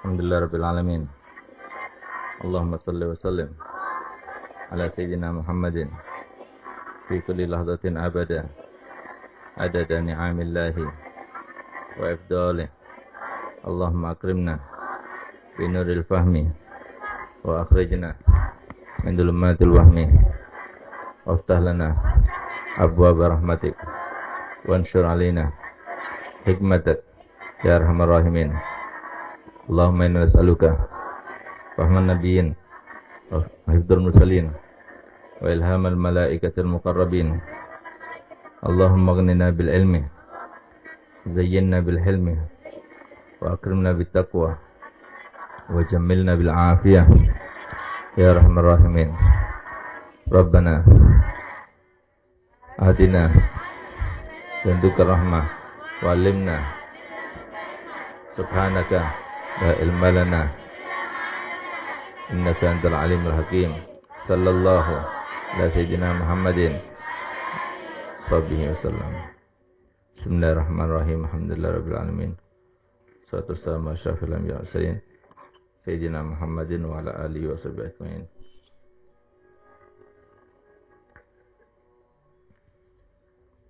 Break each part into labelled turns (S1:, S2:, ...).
S1: الحمد لله رب العالمين. اللهم صل وسلم على سيدنا محمد في كل لحظة أبدا عدد نعام الله وإفضاله اللهم أكرمنا بنور الفهم وأخرجنا من ظلمات الوهم. وافتح لنا أبواب رحمتك وانشر علينا حكمتك يا أرحم الراحمين. اللهم إنا نسألك فهم النبيين وحفظ المرسلين وإلهام الملائكة المقربين اللهم اغننا بالعلم زينا بالحلم وأكرمنا بالتقوى وجملنا بالعافية يا رحم الراحمين ربنا آتنا لدنك الرحمة وعلمنا سبحانك لا علم لنا إنك أنت العليم الحكيم. صلى الله على سيدنا محمد. صحبه وسلم. بسم الله الرحمن الرحيم. الحمد لله رب العالمين. صلاة والسلام على أشرف الأنبياء والمرسلين. سيدنا محمد وعلى آله وصحبه أجمعين.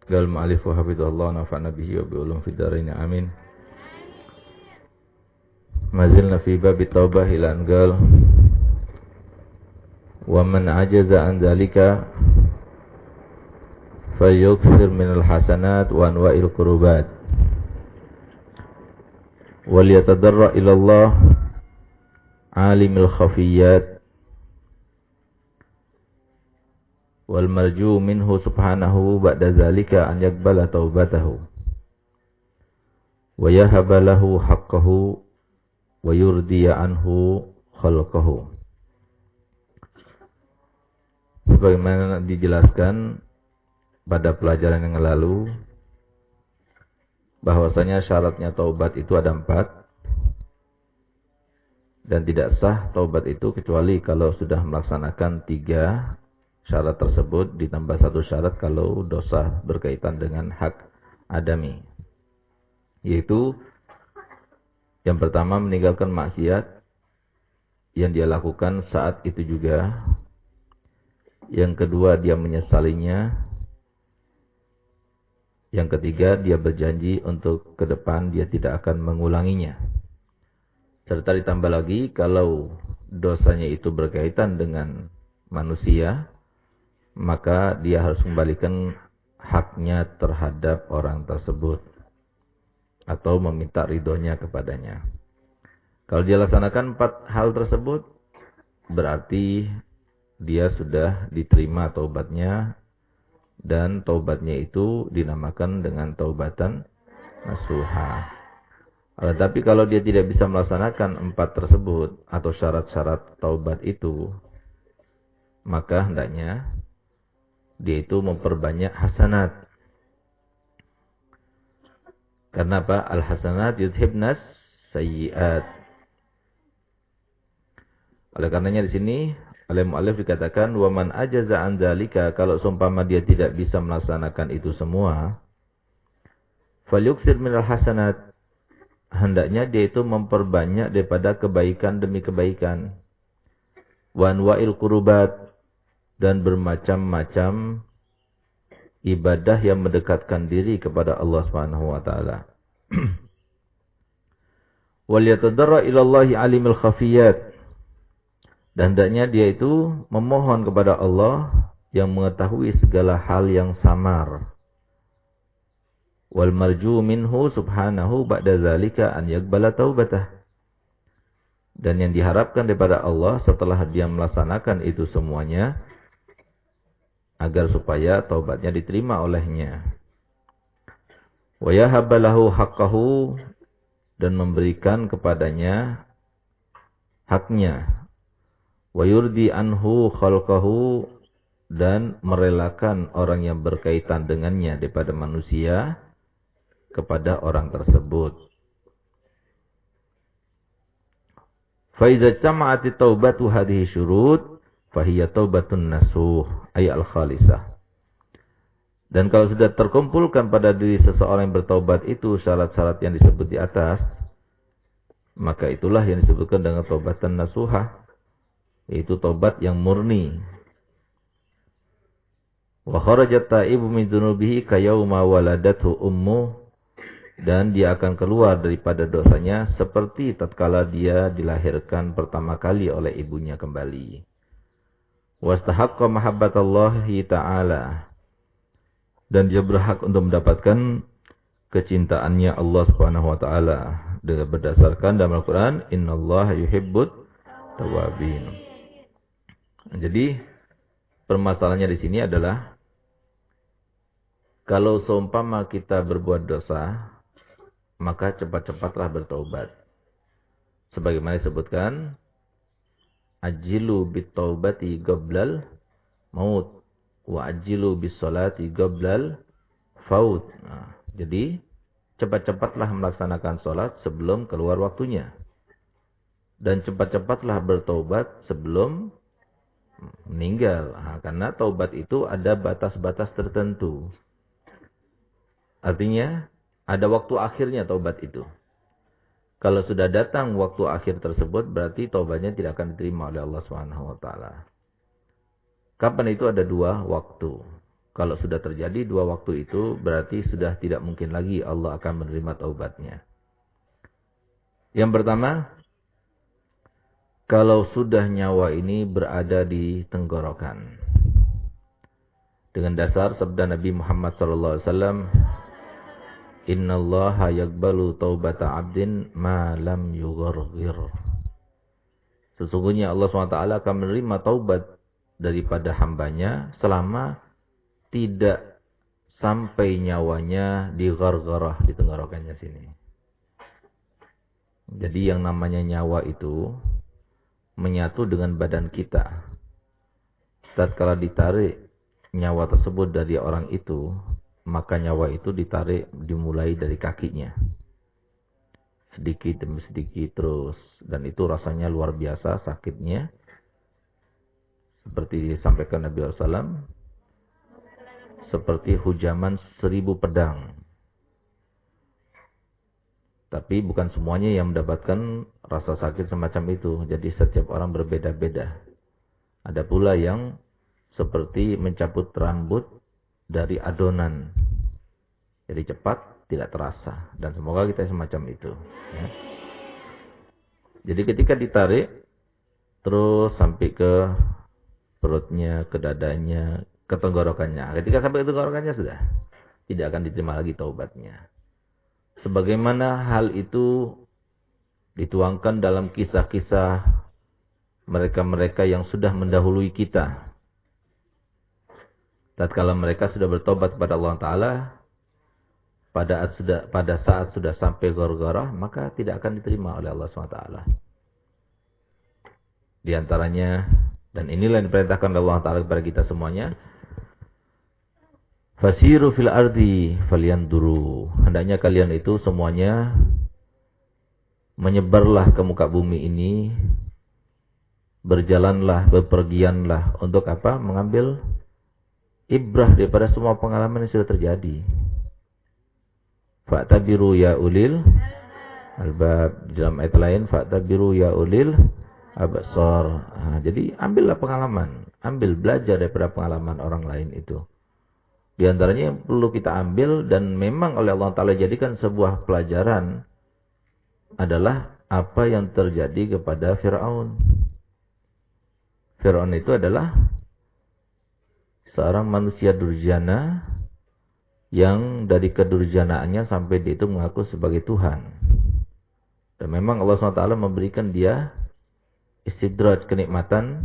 S1: قال المؤلف حفظه الله ونفعنا به وبعلوم في الدارين. آمين. ما زلنا في باب التوبة إلى أن قال ومن عجز عن ذلك فليكثر من الحسنات وأنواع القربات. وليتضرع إلى الله عالم الخفيات والمرجو منه سبحانه بعد ذلك أن يقبل توبته ويهب له حقه wa yurdiya anhu khalqahu. Sebagaimana dijelaskan pada pelajaran yang lalu bahwasanya syaratnya taubat itu ada empat dan tidak sah taubat itu kecuali kalau sudah melaksanakan tiga syarat tersebut ditambah satu syarat kalau dosa berkaitan dengan hak adami yaitu yang pertama meninggalkan maksiat yang dia lakukan saat itu juga. Yang kedua dia menyesalinya. Yang ketiga dia berjanji untuk ke depan dia tidak akan mengulanginya. Serta ditambah lagi kalau dosanya itu berkaitan dengan manusia, maka dia harus kembalikan haknya terhadap orang tersebut atau meminta ridhonya kepadanya. Kalau dia laksanakan empat hal tersebut, berarti dia sudah diterima taubatnya dan taubatnya itu dinamakan dengan taubatan nasuha. Tetapi kalau dia tidak bisa melaksanakan empat tersebut atau syarat-syarat taubat itu, maka hendaknya dia itu memperbanyak hasanat karena apa? Al-hasanat yudhibnas sayyiat. Oleh karenanya di sini oleh muallif dikatakan wa man ajaza an dzalika kalau seumpama dia tidak bisa melaksanakan itu semua falyuksir minal hasanat hendaknya dia itu memperbanyak daripada kebaikan demi kebaikan wan wa'il kurubat dan bermacam-macam ibadah yang mendekatkan diri kepada Allah Subhanahu wa taala. Wal yatadarra ila alimul khafiyat. Dan hendaknya dia itu memohon kepada Allah yang mengetahui segala hal yang samar. Wal marju minhu subhanahu ba'da zalika an yaqbala taubatah. Dan yang diharapkan daripada Allah setelah dia melaksanakan itu semuanya agar supaya taubatnya diterima olehnya. Wa yahabbalahu haqqahu dan memberikan kepadanya haknya. Wa yurdi anhu khalqahu dan merelakan orang yang berkaitan dengannya daripada manusia kepada orang tersebut. Faiza cama'ati taubatu hadhihi syurut Fahiyya taubatun nasuh ayat al-khalisah. Dan kalau sudah terkumpulkan pada diri seseorang yang bertaubat itu syarat-syarat yang disebut di atas, maka itulah yang disebutkan dengan taubatan nasuha. Yaitu taubat yang murni. Wa kharajat ta'ibu min dzunubihi kayauma waladathu ummu dan dia akan keluar daripada dosanya seperti tatkala dia dilahirkan pertama kali oleh ibunya kembali. Wastahaqqa mahabbatallahi ta'ala dan dia berhak untuk mendapatkan kecintaannya Allah Subhanahu wa taala dengan berdasarkan dalam Al-Qur'an innallaha yuhibbut tawabin. Jadi permasalahannya di sini adalah kalau seumpama kita berbuat dosa, maka cepat-cepatlah bertobat. Sebagaimana disebutkan, ajilu bitaubati goblal maut wa ajilu bisolati goblal faut. Nah, jadi cepat-cepatlah melaksanakan solat sebelum keluar waktunya. Dan cepat-cepatlah bertobat sebelum meninggal. Nah, karena taubat itu ada batas-batas tertentu. Artinya, ada waktu akhirnya taubat itu. Kalau sudah datang waktu akhir tersebut, berarti taubatnya tidak akan diterima oleh Allah Subhanahu wa taala. Kapan itu ada dua waktu. Kalau sudah terjadi dua waktu itu, berarti sudah tidak mungkin lagi Allah akan menerima taubatnya. Yang pertama, kalau sudah nyawa ini berada di tenggorokan. Dengan dasar sabda Nabi Muhammad SAW, Inna Allah yakbalu taubata abdin ma lam yugharghir. Sesungguhnya Allah SWT akan menerima taubat daripada hambanya selama tidak sampai nyawanya di gargarah di tenggorokannya sini. Jadi yang namanya nyawa itu menyatu dengan badan kita. Tatkala ditarik nyawa tersebut dari orang itu, maka nyawa itu ditarik dimulai dari kakinya. Sedikit demi sedikit terus. Dan itu rasanya luar biasa sakitnya. Seperti disampaikan Nabi SAW. Seperti hujaman seribu pedang. Tapi bukan semuanya yang mendapatkan rasa sakit semacam itu. Jadi setiap orang berbeda-beda. Ada pula yang seperti mencabut rambut dari adonan. Jadi cepat, tidak terasa. Dan semoga kita semacam itu. Ya. Jadi ketika ditarik, terus sampai ke perutnya, ke dadanya, ke tenggorokannya. Ketika sampai ke tenggorokannya sudah. Tidak akan diterima lagi taubatnya. Sebagaimana hal itu dituangkan dalam kisah-kisah mereka-mereka yang sudah mendahului kita tatkala mereka sudah bertobat kepada Allah Taala pada pada saat sudah sampai gorgorah maka tidak akan diterima oleh Allah SWT. Di antaranya dan inilah yang diperintahkan oleh Allah Taala kepada kita semuanya. Fasiru fil ardi duru Hendaknya kalian itu semuanya menyebarlah ke muka bumi ini. Berjalanlah, berpergianlah untuk apa? Mengambil ibrah daripada semua pengalaman yang sudah terjadi. Fa'tabiru ya ulil albab dalam ayat lain fa'tabiru ya ulil absar. Nah, jadi ambillah pengalaman, ambil belajar daripada pengalaman orang lain itu. Di antaranya yang perlu kita ambil dan memang oleh Allah Taala jadikan sebuah pelajaran adalah apa yang terjadi kepada Firaun. Firaun itu adalah seorang manusia durjana yang dari kedurjanaannya sampai dia itu mengaku sebagai Tuhan. Dan memang Allah SWT memberikan dia istidraj kenikmatan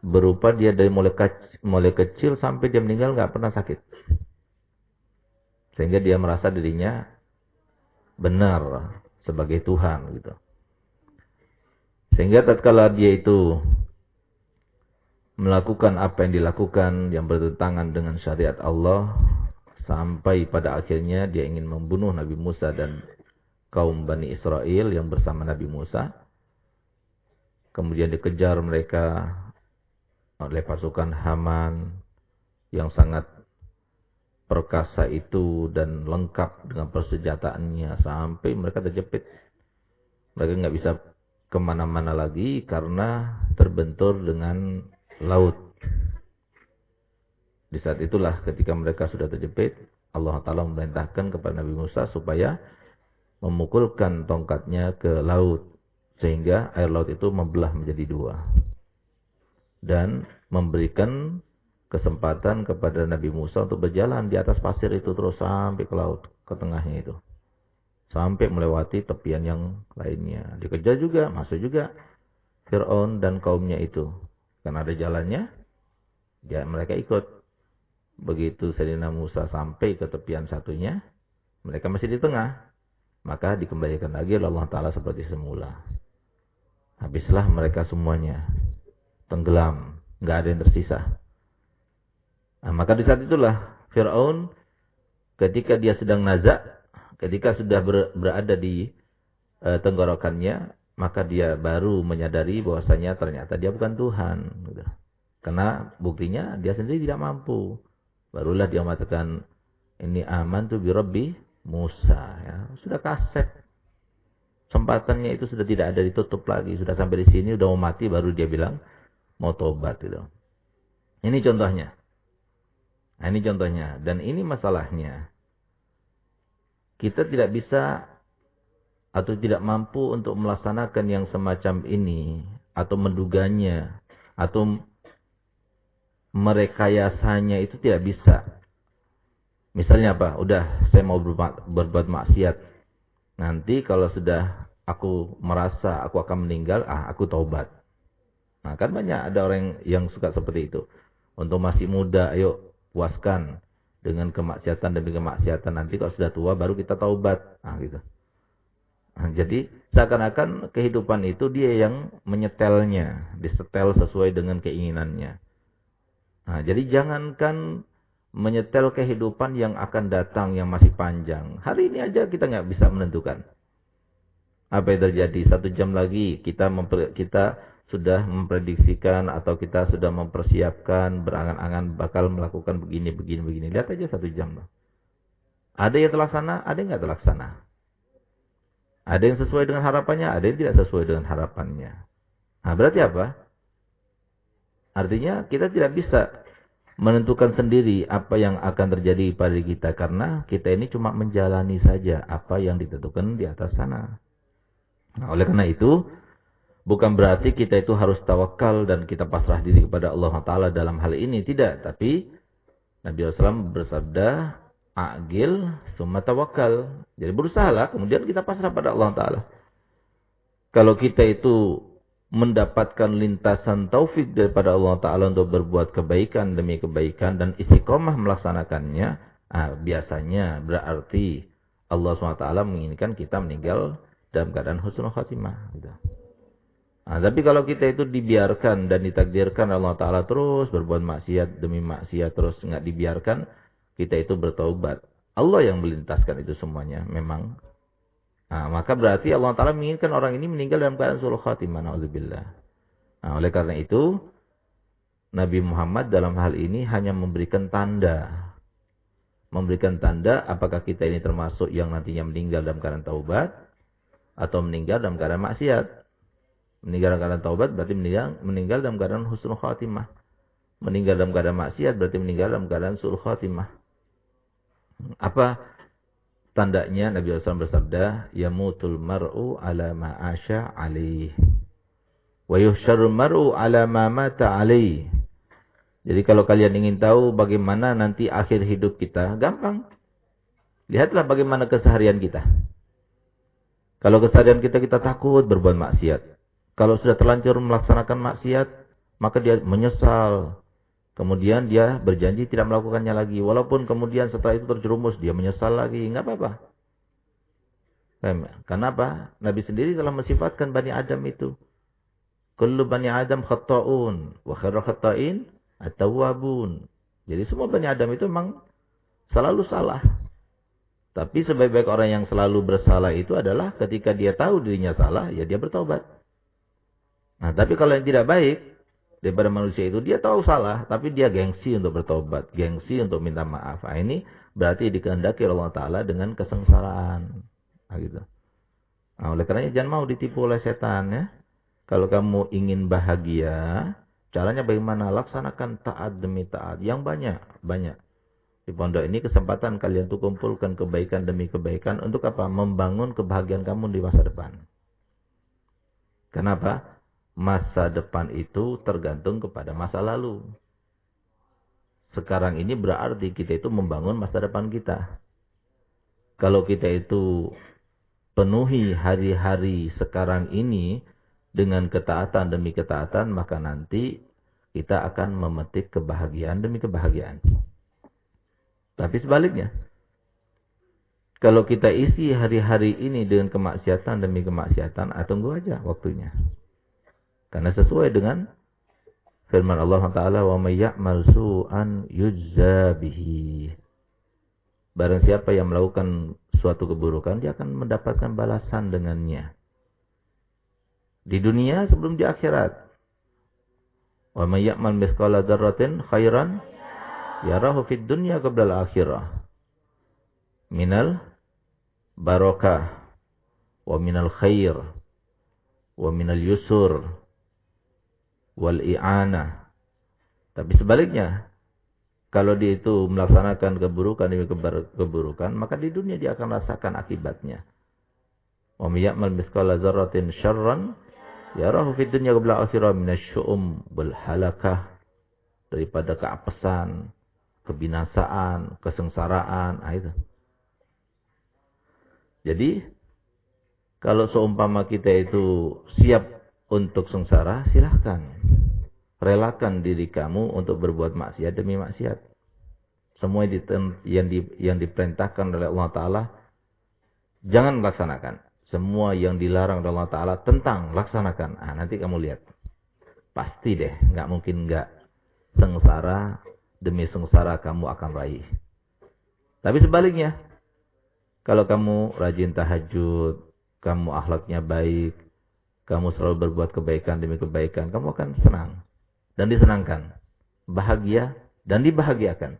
S1: berupa dia dari mulai, kecil, mulai kecil sampai dia meninggal nggak pernah sakit. Sehingga dia merasa dirinya benar sebagai Tuhan gitu. Sehingga tatkala dia itu melakukan apa yang dilakukan yang bertentangan dengan syariat Allah sampai pada akhirnya dia ingin membunuh Nabi Musa dan kaum Bani Israel yang bersama Nabi Musa. Kemudian dikejar mereka oleh pasukan Haman yang sangat perkasa itu dan lengkap dengan persenjataannya sampai mereka terjepit Mereka nggak bisa ke mana-mana lagi karena terbentur dengan laut. Di saat itulah ketika mereka sudah terjepit, Allah Ta'ala memerintahkan kepada Nabi Musa supaya memukulkan tongkatnya ke laut. Sehingga air laut itu membelah menjadi dua. Dan memberikan kesempatan kepada Nabi Musa untuk berjalan di atas pasir itu terus sampai ke laut, ke tengahnya itu. Sampai melewati tepian yang lainnya. Dikejar juga, masuk juga Fir'aun dan kaumnya itu. Karena ada jalannya, ya mereka ikut. Begitu Sayyidina Musa sampai ke tepian satunya, mereka masih di tengah. Maka dikembalikan lagi oleh Allah Ta'ala seperti semula. Habislah mereka semuanya. Tenggelam. nggak ada yang tersisa. Nah, maka di saat itulah Fir'aun ketika dia sedang nazak, ketika sudah ber, berada di e, tenggorokannya, maka dia baru menyadari bahwasanya ternyata dia bukan Tuhan. Gitu. Karena buktinya dia sendiri tidak mampu. Barulah dia mengatakan ini aman tuh bi Musa ya. Sudah kaset. Kesempatannya itu sudah tidak ada ditutup lagi. Sudah sampai di sini udah mau mati baru dia bilang mau tobat gitu. Ini contohnya. Nah, ini contohnya dan ini masalahnya. Kita tidak bisa atau tidak mampu untuk melaksanakan yang semacam ini atau menduganya atau merekayasanya itu tidak bisa. Misalnya apa? Udah saya mau berbuat, maksiat. Nanti kalau sudah aku merasa aku akan meninggal, ah aku taubat. Nah kan banyak ada orang yang suka seperti itu. Untuk masih muda, ayo puaskan dengan kemaksiatan dan kemaksiatan. Nanti kalau sudah tua baru kita taubat. Nah gitu. Nah, jadi seakan-akan kehidupan itu dia yang menyetelnya, disetel sesuai dengan keinginannya. Nah, jadi jangankan menyetel kehidupan yang akan datang yang masih panjang. Hari ini aja kita nggak bisa menentukan apa yang terjadi. Satu jam lagi kita memper, kita sudah memprediksikan atau kita sudah mempersiapkan berangan-angan bakal melakukan begini, begini, begini. Lihat aja satu jam loh. Ada yang terlaksana, ada yang nggak terlaksana. Ada yang sesuai dengan harapannya, ada yang tidak sesuai dengan harapannya. Nah, berarti apa? Artinya kita tidak bisa menentukan sendiri apa yang akan terjadi pada kita karena kita ini cuma menjalani saja apa yang ditentukan di atas sana. Nah, oleh karena itu bukan berarti kita itu harus tawakal dan kita pasrah diri kepada Allah Taala dalam hal ini tidak, tapi Nabi SAW bersabda agil summa tawakal. Jadi berusahalah kemudian kita pasrah pada Allah Taala. Kalau kita itu mendapatkan lintasan taufik daripada Allah Ta'ala untuk berbuat kebaikan demi kebaikan dan istiqomah melaksanakannya, ah, biasanya berarti Allah SWT menginginkan kita meninggal dalam keadaan husnul khatimah. Gitu. Nah, tapi kalau kita itu dibiarkan dan ditakdirkan Allah Ta'ala terus berbuat maksiat demi maksiat terus nggak dibiarkan, kita itu bertaubat. Allah yang melintaskan itu semuanya. Memang Nah, maka berarti Allah Ta'ala menginginkan orang ini meninggal dalam keadaan sulh khatimah. Na'udzubillah. Nah, oleh karena itu, Nabi Muhammad dalam hal ini hanya memberikan tanda. Memberikan tanda apakah kita ini termasuk yang nantinya meninggal dalam keadaan taubat. Atau meninggal dalam keadaan maksiat. Meninggal dalam keadaan taubat berarti meninggal, meninggal dalam keadaan husnul khatimah. Meninggal dalam keadaan maksiat berarti meninggal dalam keadaan sulh khatimah. Apa Tandanya Nabi SAW bersabda, Yamutul mar'u ala ma'asha alaih. Wa yuhsyarul mar'u ala ma mata alaih. Jadi kalau kalian ingin tahu bagaimana nanti akhir hidup kita, gampang. Lihatlah bagaimana keseharian kita. Kalau keseharian kita, kita takut berbuat maksiat. Kalau sudah terlanjur melaksanakan maksiat, maka dia menyesal. Kemudian dia berjanji tidak melakukannya lagi. Walaupun kemudian setelah itu terjerumus, dia menyesal lagi. Enggak apa-apa. Kenapa? Nabi sendiri telah mensifatkan Bani Adam itu. Kullu Bani Adam khatta'un. Wa khairu khatta'in at-tawwabun. Jadi semua Bani Adam itu memang selalu salah. Tapi sebaik-baik orang yang selalu bersalah itu adalah ketika dia tahu dirinya salah, ya dia bertobat. Nah, tapi kalau yang tidak baik, daripada manusia itu dia tahu salah tapi dia gengsi untuk bertobat gengsi untuk minta maaf nah, ini berarti dikehendaki Allah Taala dengan kesengsaraan nah, gitu Nah, oleh karena jangan mau ditipu oleh setan ya. Kalau kamu ingin bahagia, caranya bagaimana? Laksanakan taat demi taat. Yang banyak, banyak. Di pondok ini kesempatan kalian tuh kumpulkan kebaikan demi kebaikan untuk apa? Membangun kebahagiaan kamu di masa depan. Kenapa? Masa depan itu tergantung kepada masa lalu. Sekarang ini berarti kita itu membangun masa depan kita. Kalau kita itu penuhi hari-hari sekarang ini dengan ketaatan demi ketaatan, maka nanti kita akan memetik kebahagiaan demi kebahagiaan. Tapi sebaliknya, kalau kita isi hari-hari ini dengan kemaksiatan demi kemaksiatan, ah, tunggu aja waktunya. Karena sesuai dengan firman Allah Taala, "Wa may ya'mal su'an yujza bihi." Barang siapa yang melakukan suatu keburukan, dia akan mendapatkan balasan dengannya. Di dunia sebelum di akhirat. Wa may ya'mal mithqala dzarratin khairan yarahu fid dunya qabla al-akhirah minal barakah wa minal khair wa minal yusur wal i'ana tapi sebaliknya kalau dia itu melaksanakan keburukan demi keburukan maka di dunia dia akan rasakan akibatnya wa may ya'mal mithqala syarran yarahu fid dunya qabla al-akhirah minasyu'um wal halakah daripada keapesan kebinasaan, kesengsaraan, nah itu. Jadi kalau seumpama kita itu siap untuk sengsara, silahkan. Relakan diri kamu untuk berbuat maksiat demi maksiat. Semua yang, di, yang diperintahkan oleh Allah Ta'ala, jangan laksanakan. Semua yang dilarang oleh Allah Ta'ala, tentang laksanakan. Ah, nanti kamu lihat. Pasti deh, nggak mungkin nggak sengsara demi sengsara kamu akan raih. Tapi sebaliknya, kalau kamu rajin tahajud, kamu akhlaknya baik, kamu selalu berbuat kebaikan demi kebaikan, kamu akan senang dan disenangkan, bahagia dan dibahagiakan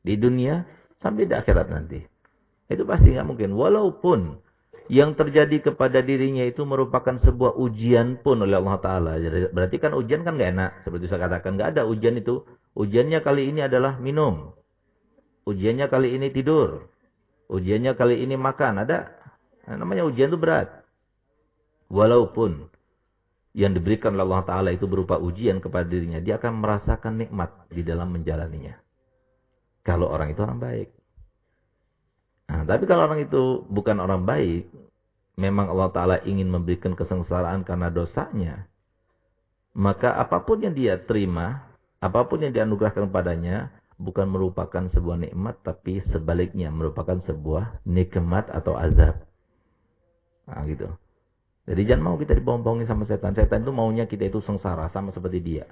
S1: di dunia sampai di akhirat nanti. Itu pasti nggak mungkin. Walaupun yang terjadi kepada dirinya itu merupakan sebuah ujian pun oleh Allah Taala. Berarti kan ujian kan nggak enak. Seperti saya katakan, nggak ada ujian itu Ujiannya kali ini adalah minum. Ujiannya kali ini tidur. Ujiannya kali ini makan. Ada. Nah, namanya ujian itu berat. Walaupun yang diberikan oleh Allah Ta'ala itu berupa ujian kepada dirinya. Dia akan merasakan nikmat di dalam menjalaninya. Kalau orang itu orang baik. Nah, tapi kalau orang itu bukan orang baik. Memang Allah Ta'ala ingin memberikan kesengsaraan karena dosanya. Maka apa pun yang dia terima Apa pun yang dianugerahkan padanya bukan merupakan sebuah nikmat tapi sebaliknya merupakan sebuah nikmat atau azab. Nah, gitu. Jadi jangan mau kita dibohong-bohongin sama setan. Setan itu maunya kita itu sengsara sama seperti dia.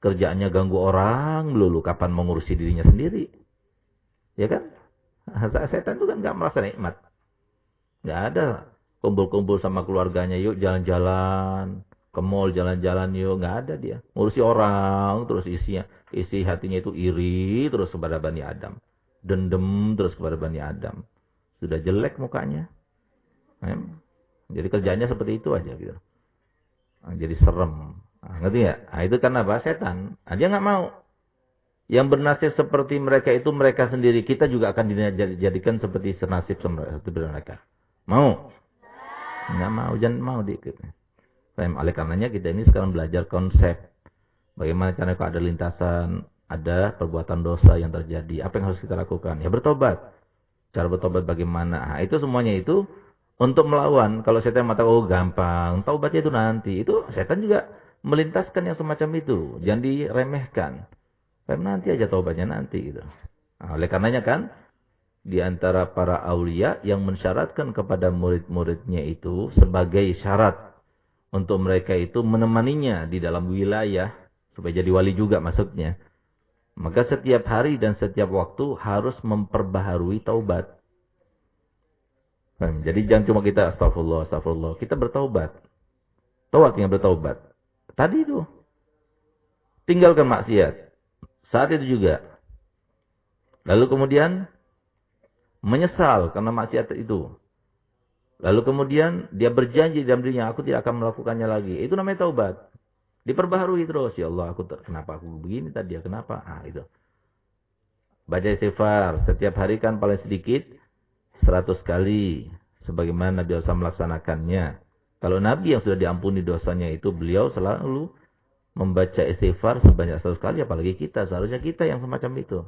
S1: Kerjaannya ganggu orang melulu kapan mengurusi dirinya sendiri. Ya kan? Setan itu kan gak merasa nikmat. Gak ada kumpul-kumpul sama keluarganya yuk jalan-jalan ke mall jalan-jalan yuk nggak ada dia ngurusi orang terus isinya isi hatinya itu iri terus kepada bani Adam dendam terus kepada bani Adam sudah jelek mukanya eh? Jadi kerjanya seperti itu aja gitu. Nah, jadi serem. Nah, ngerti ya nah, itu karena apa? Setan. Nah, dia nggak mau. Yang bernasib seperti mereka itu mereka sendiri. Kita juga akan dijadikan seperti senasib seperti mereka. Mau? Nggak mau. Jangan mau dikit oleh karenanya kita ini sekarang belajar konsep. Bagaimana cara kalau ada lintasan, ada perbuatan dosa yang terjadi. Apa yang harus kita lakukan? Ya bertobat. Cara bertobat bagaimana? Nah, itu semuanya itu untuk melawan. Kalau setan mata oh gampang, taubatnya itu nanti. Itu setan juga melintaskan yang semacam itu. Jangan diremehkan. Karena nanti aja taubatnya nanti gitu. Nah, oleh karenanya kan di antara para aulia yang mensyaratkan kepada murid-muridnya itu sebagai syarat untuk mereka itu menemaninya di dalam wilayah supaya jadi wali juga maksudnya. Maka setiap hari dan setiap waktu harus memperbaharui taubat. Hmm, jadi jangan cuma kita astagfirullah, astagfirullah. Kita bertaubat. Tahu artinya bertaubat. Tadi itu. Tinggalkan maksiat. Saat itu juga. Lalu kemudian menyesal karena maksiat itu. Lalu kemudian dia berjanji dalam dirinya, aku tidak akan melakukannya lagi. Itu namanya taubat. Diperbaharui terus. Ya Allah, aku kenapa aku begini tadi ya? Kenapa? Ah, itu. Baca istighfar. Setiap hari kan paling sedikit 100 kali. Sebagaimana SAW melaksanakannya. Kalau Nabi yang sudah diampuni dosanya itu, beliau selalu membaca istighfar sebanyak 100 kali. Apalagi kita. Seharusnya kita yang semacam itu.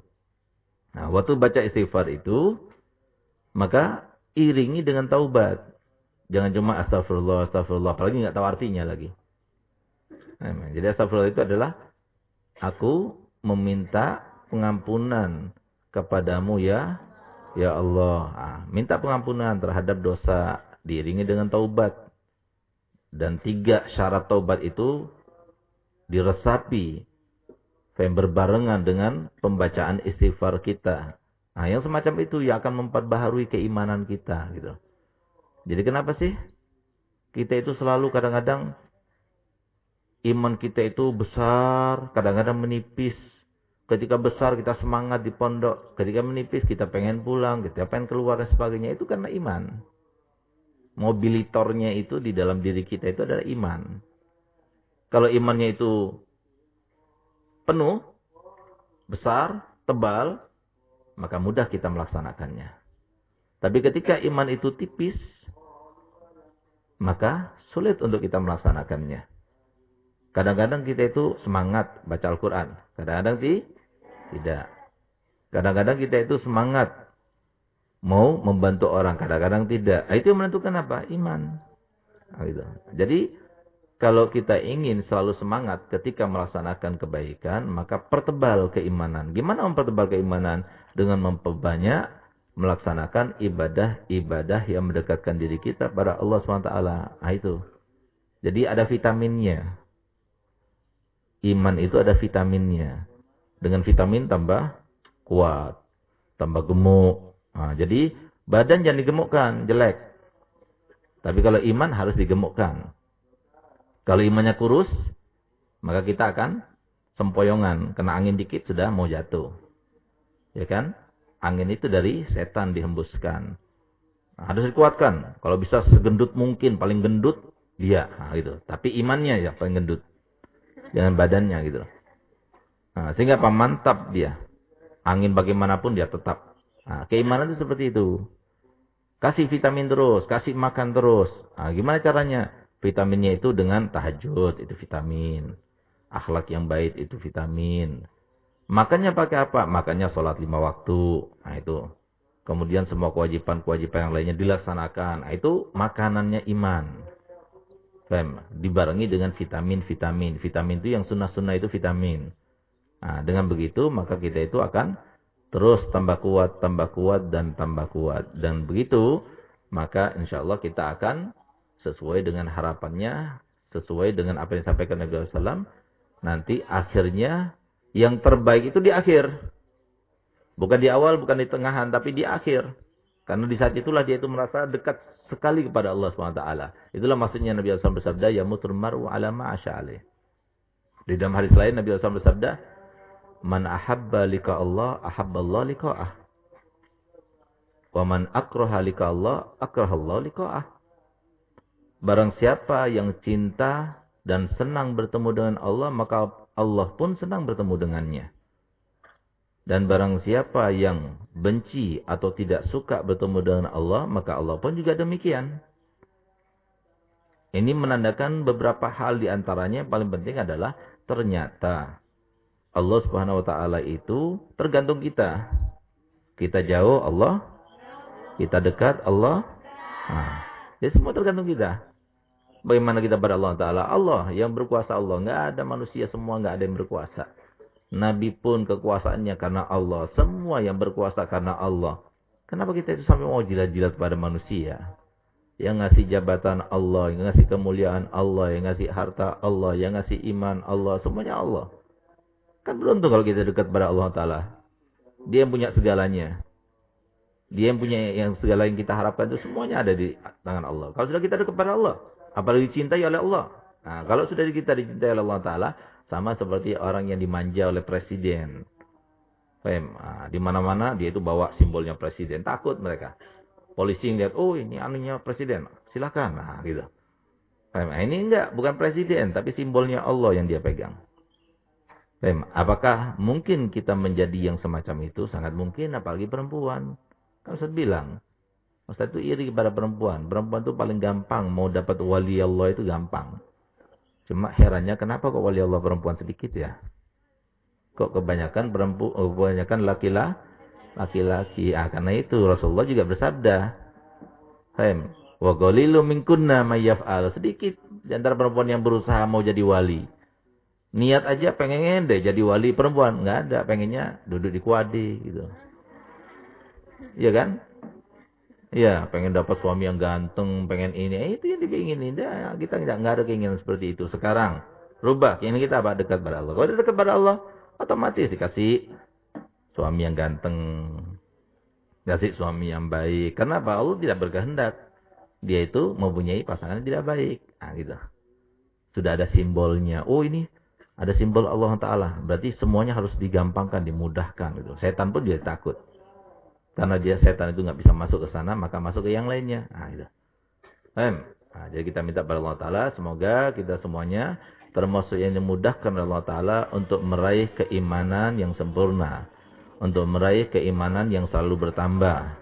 S1: Nah, waktu baca istighfar itu, maka iringi dengan taubat. Jangan cuma astagfirullah, astagfirullah. Apalagi nggak tahu artinya lagi. Nah, jadi astagfirullah itu adalah aku meminta pengampunan kepadamu ya, ya Allah. Nah, minta pengampunan terhadap dosa diiringi dengan taubat. Dan tiga syarat taubat itu diresapi yang berbarengan dengan pembacaan istighfar kita. Nah, yang semacam itu yang akan memperbaharui keimanan kita gitu. Jadi kenapa sih kita itu selalu kadang-kadang iman kita itu besar, kadang-kadang menipis. Ketika besar kita semangat di pondok, ketika menipis kita pengen pulang, kita pengen keluar dan sebagainya. Itu karena iman. Mobilitornya itu di dalam diri kita itu adalah iman. Kalau imannya itu penuh, besar, tebal, maka mudah kita melaksanakannya. Tapi ketika iman itu tipis, maka sulit untuk kita melaksanakannya. Kadang-kadang kita itu semangat baca Al-Quran. Kadang-kadang tidak. Kadang-kadang kita itu semangat mau membantu orang. Kadang-kadang tidak. Nah, itu yang menentukan apa? Iman. Nah, gitu. Jadi kalau kita ingin selalu semangat ketika melaksanakan kebaikan, maka pertebal keimanan. Gimana mempertebal keimanan? dengan memperbanyak melaksanakan ibadah-ibadah yang mendekatkan diri kita pada Allah SWT. Nah, itu. Jadi ada vitaminnya. Iman itu ada vitaminnya. Dengan vitamin tambah kuat, tambah gemuk. Nah, jadi badan jangan digemukkan, jelek. Tapi kalau iman harus digemukkan. Kalau imannya kurus, maka kita akan sempoyongan. Kena angin dikit sudah mau jatuh. Ya kan? Angin itu dari setan dihembuskan. Nah, harus dikuatkan. Kalau bisa segendut mungkin, paling gendut dia, nah, gitu. Tapi imannya ya paling gendut. Jangan badannya gitu. Nah, sehingga apa? Mantap dia. Angin bagaimanapun dia tetap. Nah, keimanan itu seperti itu. Kasih vitamin terus, kasih makan terus. Nah, gimana caranya? Vitaminnya itu dengan tahajud, itu vitamin. Akhlak yang baik itu vitamin. Makannya pakai apa? Makannya sholat lima waktu. Nah itu. Kemudian semua kewajiban-kewajiban yang lainnya dilaksanakan. Nah, itu makanannya iman. Fem, dibarengi dengan vitamin-vitamin. Vitamin itu yang sunnah-sunnah itu vitamin. Nah, dengan begitu maka kita itu akan terus tambah kuat, tambah kuat, dan tambah kuat. Dan begitu maka insya Allah kita akan sesuai dengan harapannya, sesuai dengan apa yang disampaikan Nabi SAW. Nanti akhirnya yang terbaik itu di akhir. Bukan di awal, bukan di tengahan, tapi di akhir. Karena di saat itulah dia itu merasa dekat sekali kepada Allah SWT. Itulah maksudnya Nabi SAW bersabda, Ya mutur mar'u ala ma'asya'alih. Di dalam hadis lain Nabi SAW bersabda, Man ahabba lika Allah, ahabba Allah lika'ah. Wa man akraha lika Allah, akraha Allah lika'ah. Barang siapa yang cinta dan senang bertemu dengan Allah, maka Allah pun senang bertemu dengannya. Dan barang siapa yang benci atau tidak suka bertemu dengan Allah, maka Allah pun juga demikian. Ini menandakan beberapa hal di antaranya paling penting adalah ternyata Allah Subhanahu wa taala itu tergantung kita. Kita jauh Allah, kita dekat Allah. Nah, jadi semua tergantung kita. Bagaimana kita pada Allah Ta'ala? Allah yang berkuasa Allah. Nggak ada manusia semua nggak ada yang berkuasa. Nabi pun kekuasaannya karena Allah. Semua yang berkuasa karena Allah. Kenapa kita itu sampai mau jilat-jilat pada manusia? Yang ngasih jabatan Allah, yang ngasih kemuliaan Allah, yang ngasih harta Allah, yang ngasih iman Allah, semuanya Allah. Kan beruntung kalau kita dekat pada Allah Ta'ala. Dia yang punya segalanya. Dia yang punya yang segala yang kita harapkan itu semuanya ada di tangan Allah. Kalau sudah kita dekat pada Allah, Apalagi dicintai oleh Allah. Nah, kalau sudah kita dicintai oleh Allah Ta'ala, sama seperti orang yang dimanja oleh presiden. Fem, nah, di mana-mana dia itu bawa simbolnya presiden. Takut mereka. polisi lihat, oh ini anunya presiden, silakan, nah gitu. Nah, ini enggak, bukan presiden, tapi simbolnya Allah yang dia pegang. Apakah mungkin kita menjadi yang semacam itu? Sangat mungkin, apalagi perempuan. Kan Ustaz bilang, Ustaz itu iri kepada perempuan. Perempuan itu paling gampang, mau dapat wali Allah itu gampang. Cuma herannya kenapa kok wali Allah perempuan sedikit ya? Kok kebanyakan perempuan, oh, kebanyakan laki-laki? Laki-laki. Ah, karena itu Rasulullah juga bersabda. Hem, Wa qalilu minkunna mayyaf'al. Sedikit di antara perempuan yang berusaha mau jadi wali. Niat aja pengen deh jadi wali perempuan. Enggak ada. Pengennya duduk di kuadi gitu. Iya kan? Iya, pengen dapat suami yang ganteng, pengen ini. Eh, itu yang dipinginin. Nah, kita enggak, enggak ada keinginan seperti itu. Sekarang, rubah. Keinginan kita apa? Dekat pada Allah. Kalau dekat pada Allah, otomatis dikasih suami yang ganteng. Kasih suami yang baik. Kenapa? Allah tidak berkehendak dia itu mempunyai pasangan yang tidak baik. Nah, gitu. Sudah ada simbolnya. Oh ini ada simbol Allah Ta'ala. Berarti semuanya harus digampangkan, dimudahkan. Gitu. Setan pun dia takut. Karena dia setan itu nggak bisa masuk ke sana, maka masuk ke yang lainnya. Nah, gitu. Nah, jadi kita minta pada Allah Ta'ala, semoga kita semuanya termasuk yang dimudahkan oleh Allah Ta'ala untuk meraih keimanan yang sempurna. Untuk meraih keimanan yang selalu bertambah.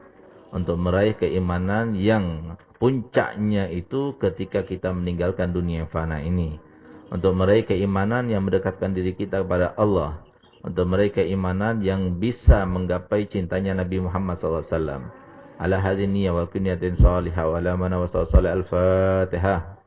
S1: Untuk meraih keimanan yang puncaknya itu ketika kita meninggalkan dunia fana ini. Untuk meraih keimanan yang mendekatkan diri kita kepada Allah. Untuk meraih keimanan yang bisa menggapai cintanya Nabi Muhammad SAW. Ala hadini wa kunyatin salihah wa ala mana wa al-fatihah.